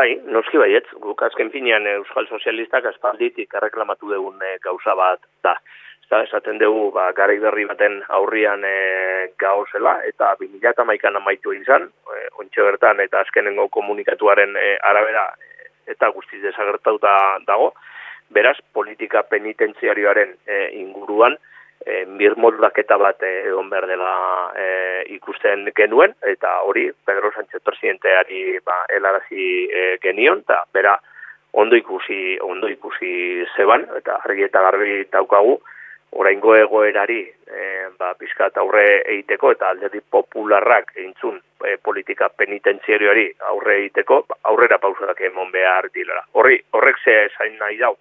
Bai, noski baietz, guk azken finean Euskal Sozialistak aspalditik erreklamatu dugun e, gauza bat da. Eta esaten dugu, ba, garai berri baten aurrian e, gauzela, eta 2008an amaitu izan, e, ontxe bertan, eta azkenengo komunikatuaren e, arabera, eta guztiz desagertauta dago, beraz, politika penitentziarioaren e, inguruan, e, birmoldaketa bat egon behar dela e, ikusten genuen, eta hori Pedro Sánchez presidenteari ba, elarazi e, genion, eta bera ondo ikusi, ondo ikusi zeban, eta argi eta garbi daukagu, oraingo egoerari e, ba, pizkat aurre egiteko eta alderdi popularrak eintzun e, politika penitenziarioari aurre egiteko ba, aurrera pausadak emon behar dilera. Horri, horrek ze zain nahi dau,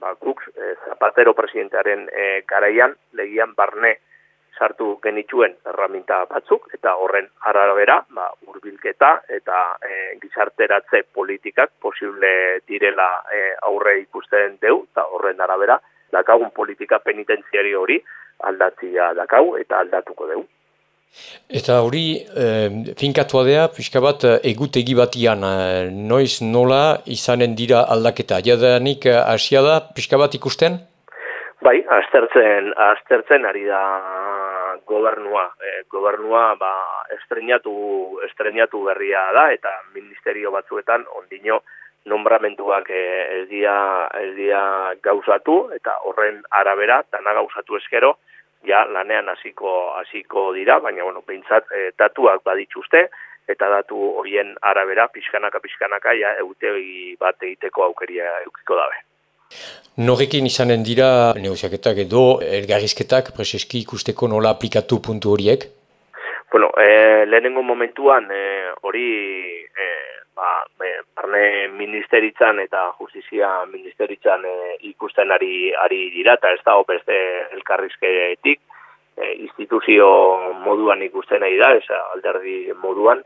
ba, guk e, Zapatero presidentearen e, garaian legian barne sartu genituen erraminta batzuk eta horren arabera ba, urbilketa eta e, gizarteratze politikak posible direla e, aurre ikusten deu eta horren arabera dakagun politika penitenziario hori aldatzia dakau eta aldatuko dugu. Eta hori, e, finkatua dea, pixka bat, eh, egutegi batian, e, noiz nola izanen dira aldaketa. Jadanik hasia da, pixka bat ikusten? Bai, aztertzen, aztertzen ari da gobernua. E, gobernua ba, estrenatu, estrenatu berria da, eta ministerio batzuetan ondino nombramentuak ez dia, ez dia gauzatu, eta horren arabera, dana gauzatu eskero, ja lanean hasiko hasiko dira, baina bueno, peintzat e, datuak badituzte eta datu horien arabera pixkanaka pixkanaka ja eutegi bat egiteko aukeria eukiko dabe. Norekin izanen dira negoziaketak edo elgarrizketak preseski ikusteko nola aplikatu puntu horiek? Bueno, e, lehenengo momentuan e, hori e, ministeritzan eta justizia ministeritzan e, ikusten ari ari dira eta ez dago beste elkarrizketik e, instituzio moduan ikusten nahi da, ez alderdi moduan,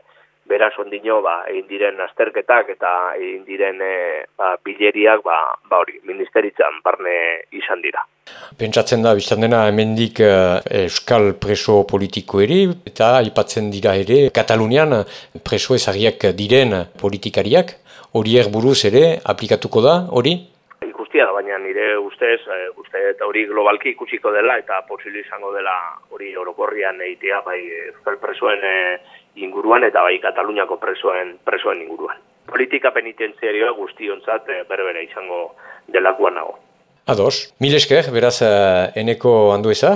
beraz ondino ba, egin diren azterketak eta egin diren e, ba, bileriak ba, ba hori, ministeritzan barne izan dira. Pentsatzen da, biztan dena, hemendik euskal preso politiko ere, eta aipatzen dira ere, Katalunian preso ezariak diren politikariak, horiek buruz ere, aplikatuko da, hori? Ikustia da, baina nire ustez, uh, uste eta hori globalki ikusiko dela, eta posible izango dela hori orokorrian egitea, bai euskal presoen uh, inguruan, eta bai Kataluniako presoen, presoen inguruan. Politika penitenziarioa guztionzat uh, berbera izango delakoan nago. Ados, mil esker, beraz, eneko handu eza,